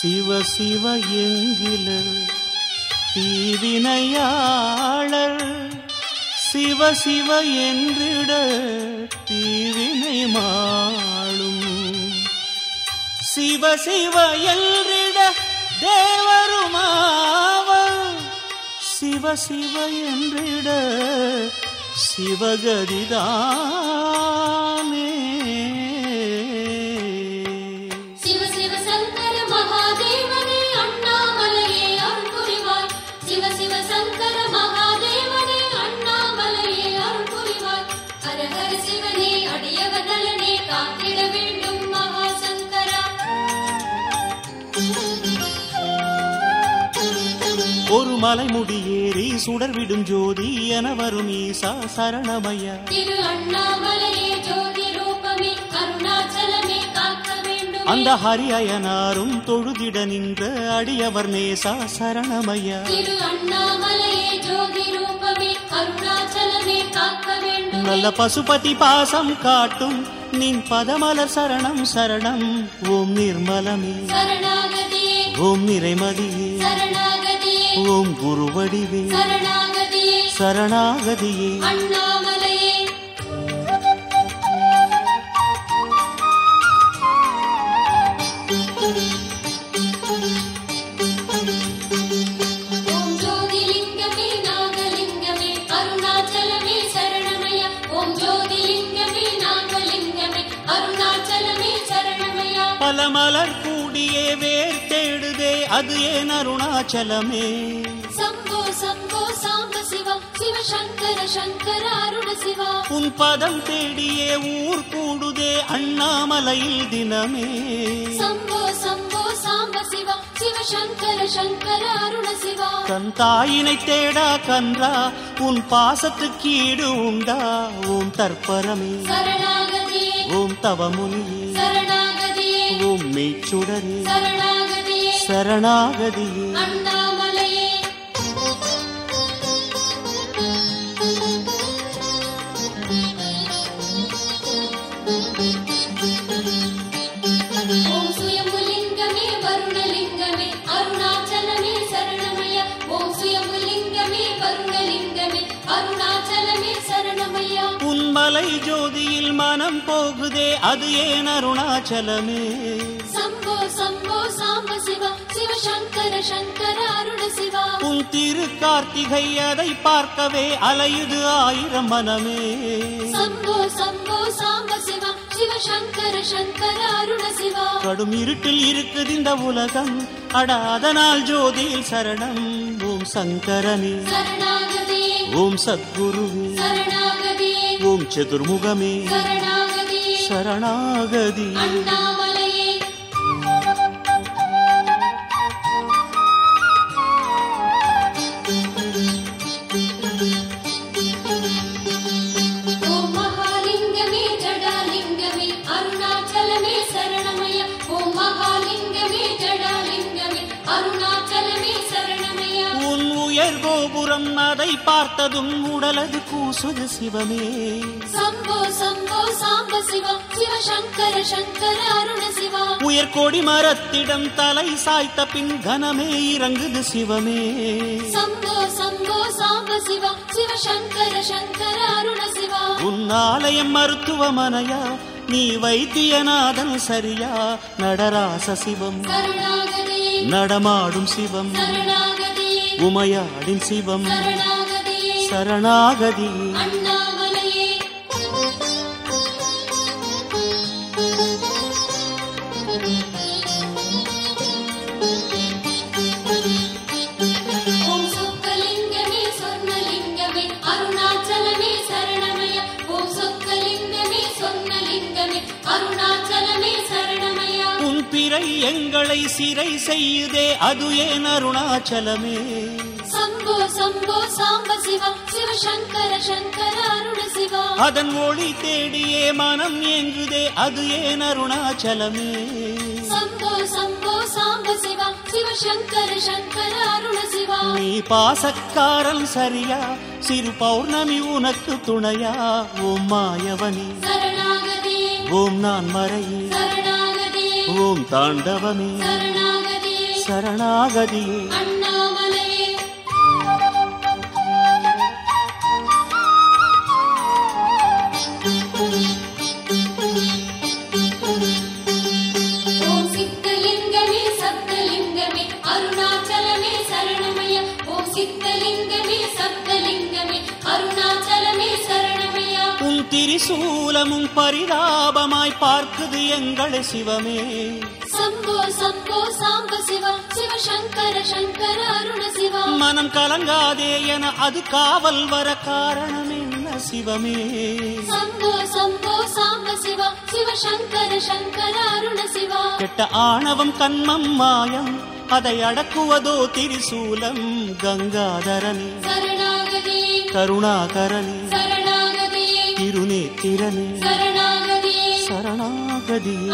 சிவ சிவ எங்கில தீவினையாளர். சிவ சிவ என்றிட தீவினை மாளும். சிவ சிவ என்றிட தேவருமாவர். சிவ சிவ என்றிட சிவகதிதானே. ஒரு மலைமுடி ஏறி சுடர்விடும் ஜோதி என வரும் ஈசா சரணமையா. அந்த ஹரி அயனாரும் தொழுதிட நின்ற அடியவர் நேசா சரணமையா. நல்ல பசுபதி பாசம் காட்டும் நின் பதமலர் சரணம் சரணம். ஓம் நிர்மலமே. ஓம் நிறைமதியே. ஓம் குருவடிவே. சரணாகதியே. பல மலர் கூடியே வேர் தேடுதே அது ஏன் அருணாச்சலமே? சம்போ சம்போ சாம்ப சிவா சிவசங்கர சங்கர அருண சிவா உன் பதம் தேடியே ஊர் கூடுதே அண்ணாமலையில் தினமே. சம்போ சம்போ சாம்ப சிவா சிவசங்கர சங்கர அருண சிவா தன் தாயினை தேடா கன்றா உன் பாசத்துக்கு ஈடு உண்டா ஓம் தற்பரமே. சரணாகதியே ஓம் தவமுனியே. சரணாகதியே ஓம் மெய்ச்சுடரே சரணாகதியே. மலை ஜோதியில் மனம் போகுதே அது ஏன் அருணாச்சலமே? சம்போ சம்போ சாம்ப சிவா சிவசங்கர சங்கர அருண சிவா. உன் திரு கார்த்திகை அதை பார்க்கவே அலையுது ஆயிரம் மனமே. சம்போ சம்போ சாம்ப சிவா சிவசங்கர சங்கர அருண சிவா. கடும் இருட்டில் இருக்குது இந்த உலகம். அட அதனால் ஜோதியில் சரணம். ஓம் சங்கரனே. ஓம் சத்குருவே. ஓம் சதுர்முகமே. சரணாகதி. கோபுரம் அதை பார்த்ததும் உடலது கூசுது சிவமே. சம்போ சம்போ சாம்ப சிவா சிவசங்கர சங்கர அருண சிவா. உயர் கொடி மரத்திடம் தலை சாய்த்த பின் கனமே இறங்குது சிவமே. சம்போ சம்போ சாம்ப சிவா சிவசங்கர சங்கர அருண சிவா. உன் ஆலயம் மருத்துவமனையா? நீ வைத்தியநாதன் சரியா? நடராச சிவம். நடமாடும் சிவம். உமையாடின் சிவம். சரணாகதி. எங்களை சிறை செய்யுதே அது ஏன் அருணாச்சலமே? சம்போ சம்போ சாம்ப சிவா சிவசங்கர சங்கர அருண சிவா அதன் ஒளி தேடியே மனம் ஏங்குதே அது ஏன் அருணாச்சலமே? சம்போ சம்போ சாம்ப சிவா சிவசங்கர சங்கர அருண சிவா நீ பாசக்காரன் சரியா சிறு பௌர்ணமி உனக்கு துணையா? ஓம் மாயவனி. சரணாகதியே ஓம் நான் மறையே. ஓம் தாண்டவமே. சரணாகதியே அருணாச்சலமே சரணமய. ஓம் சித்தலிங்கமே சப்தலிங்கமே அருணாச்சலமே உன் திரிசூலமும் பரிதாபமாய் பார்க்குது எங்களை சிவமே. சம்போ சம்போ சாம்ப சிவா சிவ சங்கர சங்கர அருண சிவா. மனம் கலங்காதே என அது காவல் வர காரணம் என்ன சிவமே. சம்போ சம்போ சாம்ப சிவா சிவ சங்கர சங்கர அருண சிவா. கெட்ட ஆணவம் கண்மம் மாயம் அதை அடக்குவதோ திரிசூலம் கங்காதரனே. கருணாகரனே. திருநேத்திரனே. சரணாகதியே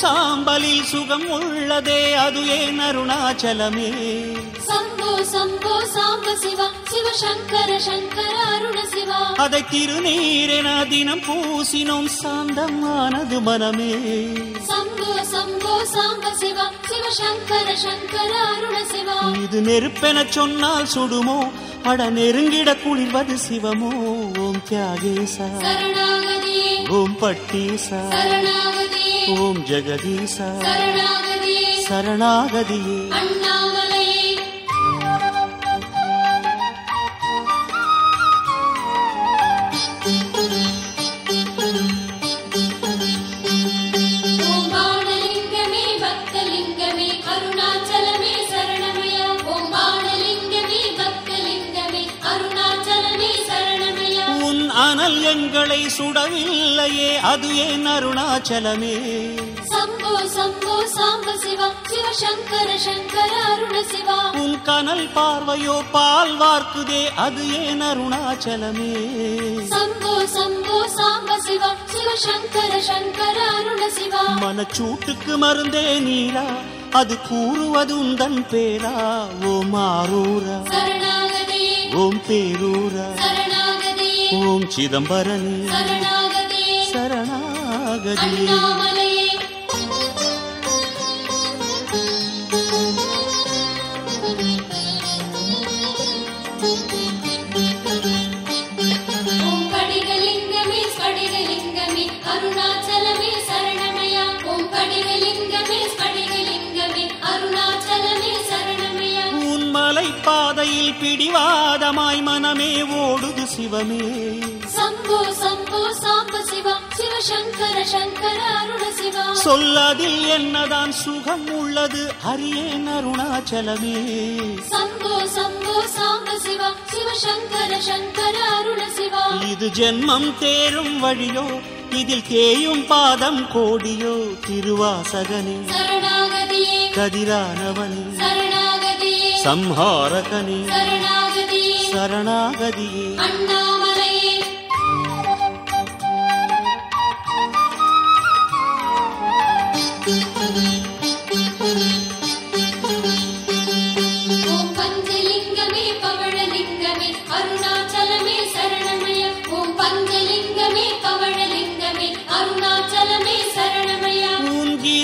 சாம்பலில் சுகம் உள்ளதே அது ஏன் அருணாச்சலமே? சம்போ சம்போ சாம்ப சிவா சிவ சங்கர சங்கர அருண சிவா. அதை திருநீரென தினம் பூசினோம் சாந்தமானது மனமே. சம்போ சம்போ சாம்ப சிவா சிவ சங்கர சங்கர அருண சிவா. இது நெருப்பென சொன்னால் சுடுமோ அட நெருங்கிட குளிர்வது சிவமோ? ஓம் தியாகேசா. ஓம் பட்டீசா. ஓம் ஜெகதீசா சரணாகதியே. எங்களை சுடவில்லையே அது ஏன் அருணாச்சலமே? சம்போ சம்போ சாம்ப சிவா சிவ சங்கர சங்கர அருண சிவா. உன் கனல் பார்வையோ பால் வார்க்குதே அது ஏன் அருணாச்சலமே? சம்போ சம்போ சாம்ப சிவா சிவ சங்கர சங்கர அருண சிவா. மனச்சூட்டுக்கு மருந்தே நீரா அது கூறுவது உந்தன் பேரா. ஓம் ஆரூரா. ஓம் பேரூரா. ஓம் சிதம்பரனே. ஸ்படிகலிங்கமே அருணாச்சலமே சரணமயா. ஓம் படிகலிங்கமே ஸ்படிகலிங்கமே மலை பாதையில் பிடிவாதமாய் மனமே ஓடுது சிவமே. சம்போ சம்போ சாம்ப சிவா சிவ சங்கர அருண சிவா சொல்லதில் என்னதான் சுகம் உள்ளது அரியேன் அருணாச்சலமே. சம்போ சம்போ சாம்ப சிவா சிவ சங்கர அருண சிவா இது ஜென்மம் தேரும் வழியோ? இதில் தேயும் பாதம் கோடியோ? திருவாசகனே. சரணாகதியே. கதிரானவனே. சரணாகதியே சம்ஹாரகனே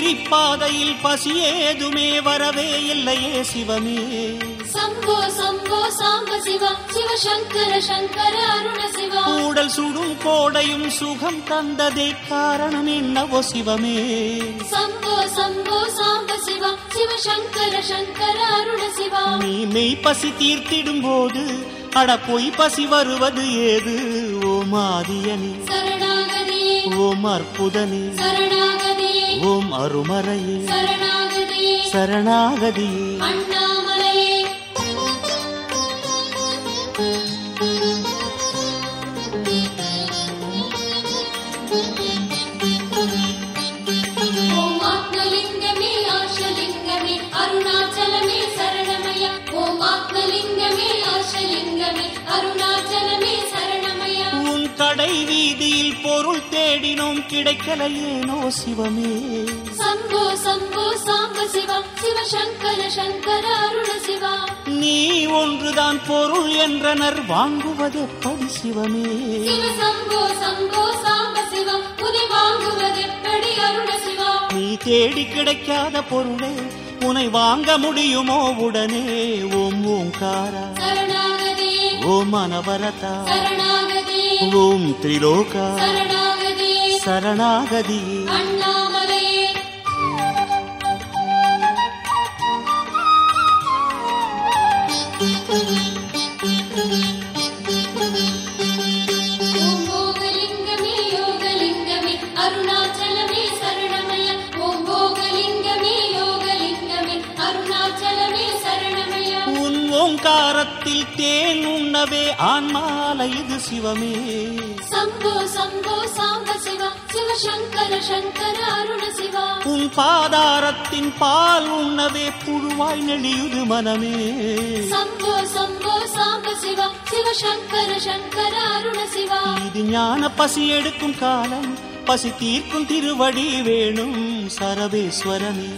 உன் கிரி பாதையில் பசி ஏதுமே வரவே இல்லையே சிவமே. சம்போ சம்போ சாம்ப சிவா சிவ சங்கர சங்கர அருண சிவா. கூடல் சுடும் கோடையும் சுகம் தந்ததே காரணம் என்னவோ சிவமே. சம்போ சம்போ சாம்ப சிவா சிவ சங்கர சங்கர அருண சிவா. நீ மெய் பசி தீர்த்திடும் போது அட பொய் பசி வருவது ஏது? ஓம் ஆதியனே சரணாகதியே ஓம் அற்புதனே சரணாகதியே ஓம் அருமறையே. சரணாகதியே. தேடினோம் கிடைக்கலையேனோ சிவமே. சம்போ சம்போ சாம்ப சிவா சிவசங்கர சங்கர அருண சிவா. நீ ஒன்றுதான் பொருள் என்றனர் வாங்குவதெப்படி சிவமே? சிவ சம்போ சம்போ சாம்ப சிவா உனை வாங்குவதெப்படி அருண சிவா? நீ தேடி கிடைக்காத பொருளே உனை வாங்க முடியுமோ உடனே? ஓம் ஓங்காரா ஓம் அனவரதா. ஓம் திரிலோகா. சரணாகதே. சரணாகதி அண்ணாமலையே ஓம் போகலிங்கமே யோகலிங்கமே அருணாச்சலமே சரணமய. ஓம் போகலிங்கமே யோகலிங்கமே அருணாச்சலமே சரணமய. உன் ஓங்காரத்தில் தேன் உண்ணவே ஆன்மால இது சிவமே. சம்போ சம்போ சாம்ப சிவா. சிவசங்கர சங்கர அருண சிவா. உன் பாதாரத்தின் பால் உண்ணவே புழுவாய் நெளியுது மனமே. சம்போ சம்போ சாம்ப சிவா. சிவசங்கர சங்கர அருண சிவா. இது ஞான பசி எடுக்கும் காலம். பசி தீர்க்கும் திருவடி வேணும் சரவேஸ்வரனே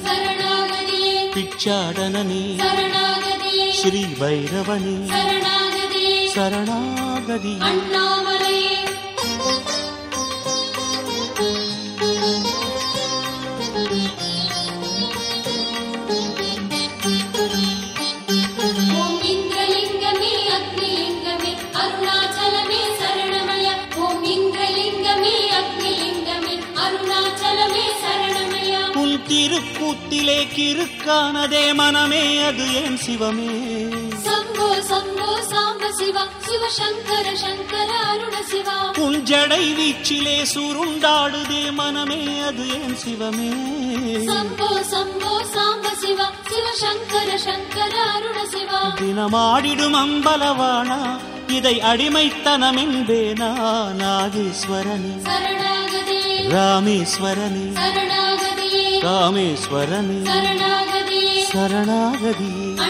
சரணாகதியே. ஸ்ரீ பைரவனே சரணாகதி. அண்ணாமலையே. திருக்கூத்திலே கிறுக்கானதே மனமே அது ஏன் சிவமே? சம்போ சம்போ சாம்ப சிவா சிவசங்கர சங்கர அருண சிவா. உன் ஜடை வீச்சிலே சுருண்டாடுதே மனமே அது ஏன் சிவமே? சம்போ சம்போ சாம்ப சிவா சிவசங்கர சங்கர அருண சிவா. தினமாடிடும் அம்பலவானா இதை அடிமைத்தனம் என்பேனா நாகேஸ்வரனே ராமேஸ்வரனே. காமேஸ்வரனே. சரணாகதே.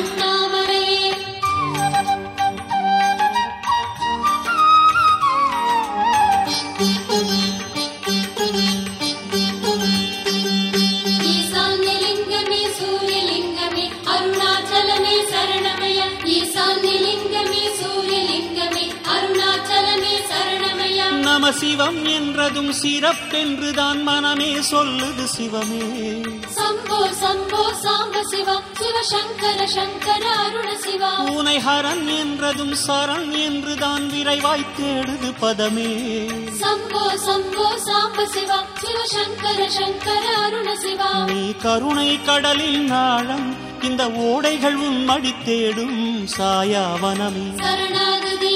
சிவம் என்றதும் சிறப்பென்றுதான் மனமே சொல்லுது சிவமே. சம்போ சம்போ சாம்ப சிவா சிவசங்கர சங்கர அருண சிவா பூனை ஹரன் என்றதும் சரண் என்றுதான் விரைவாய் தேடுது பதமே. சம்போ சம்போ சாம்ப சிவா சிவசங்கர சங்கர அருண சிவா நீ கருணை கடலில் நாளம் இந்த ஓடைகள் உன் மடி தேடும் சாயாவனமே. சரணாகதே.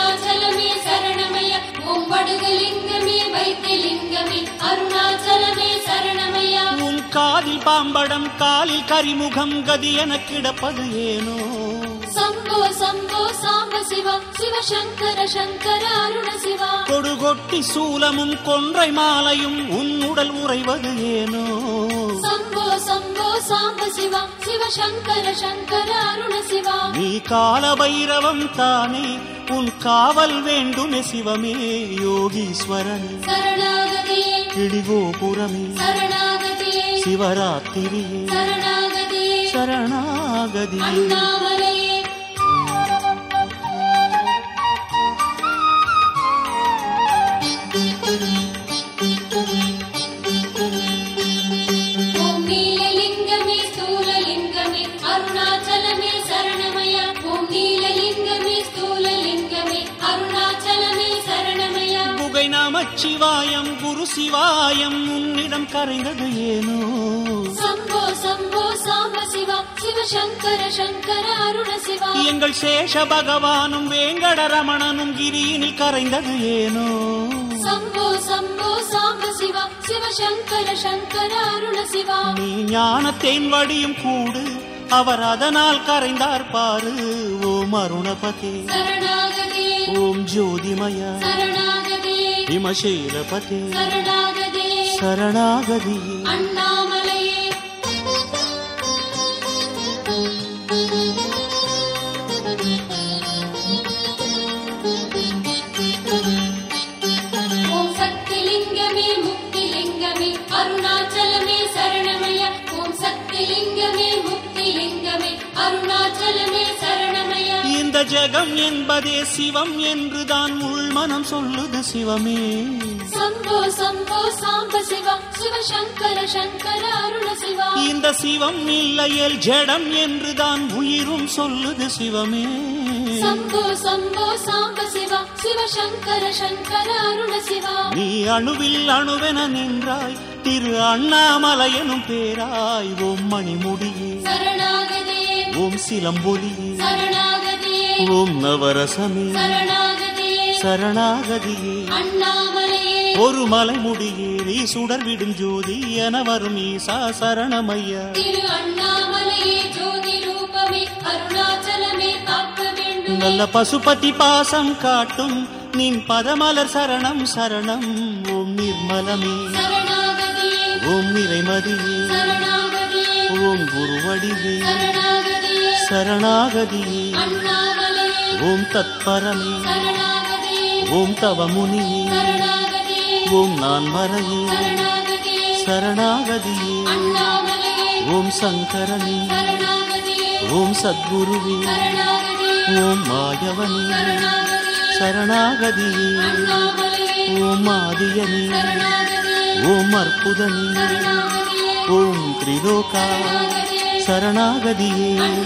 காதில் பாம்படம் காலில் கரிமுகம் கதி என கிடப்பது ஏனோ சம்போ சம்போ சாம்ப சிவா சிவசங்கர சங்கர அருண சிவா. கொடுகொட்டி சூலமும் கொன்றை மாலையும் உன் உடல் உறைவது ஏனோ சம்போ சம்போ சாம்ப சிவா சிவசங்கர சங்கர அருண சிவா. நீ கால பைரவம் தானே உன் காவல் வேண்டுமே சிவமே யோகீஸ்வரனே. சரணாகதே கிடிகோபுரமே சரணாகதே சிவராத்திரியே சரணாகதே நமச்சிவாயம் குரு சிவாயம் உன்னிடம் கரைந்தது ஏனோ? சம்போ சம்போ சாம்ப சிவா சிவசங்கர சங்கர அருண சிவா. எங்கள் சேஷ பகவானும் வேங்கடரமணனும் கிரியினில் கரைந்தது ஏனோ? சம்போ சம்போ சாம்ப சிவா சிவசங்கர சங்கர அருண சிவா. நீ ஞானத்தேன் வடியும் கூடு அவர் அதனால் கரைந்தார் பாரு ஓம் அருணபதே. ஓம் ஜோதிமய. விமசேலபதே சரணாகதே. அருணாச்சலமே சரணமய. ஓம் சக்திலிங்கமே முக்திலிங்கமே அருணாச்சலமே இந்த ஜெகம் என்பதே சிவம் என்றுதான் உள்மனம் சொல்லுது சிவமே. சம்போ சம்போ சாம்ப சிவா சிவசங்கர சங்கர அருண சிவா இந்த சிவம் இல்லையேல் ஜடம் என்றுதான் உயிரும் சொல்லுது சிவமே. சம்போ சம்போ சாம்ப சிவா சிவசங்கர சங்கர அருண சிவா நீ அணுவில் அணுவென நின்றாய். திரு அண்ணாமலை எனும் பேராய். ஓம் மணிமுடியே. சரணாகதே. ஓம் சிலம்பொலியே. ஓம் நவரசமே. சரணாகதே சரணாகதியே. ஒரு மலைமுடியேறி சுடர் விடும் ஜோதி என வரும் ஈசா சரணமையா. நல்ல பசுபதி பாசம் காட்டும் நின் பதமலர் சரணம் சரணம் ஓம் நிர்மலமே. ஓம் நிறைமதியே. ஓம் சரணாகதே சரணாகதியே. ஓம் தத்பரமே. ஓம் தவமுனியே. ஓம் நான் மறையே சரணாகதே சரணாகதியே. ஓம் சங்கரனே. ஓம் சத்குருவே. ஓம் மாயவனே. சரணாகதே சரணாகதியே. ஓம் ஆதியனே. ஓம் அற்புதனே. ஓம் திரிலோகா. சரணாகதியே.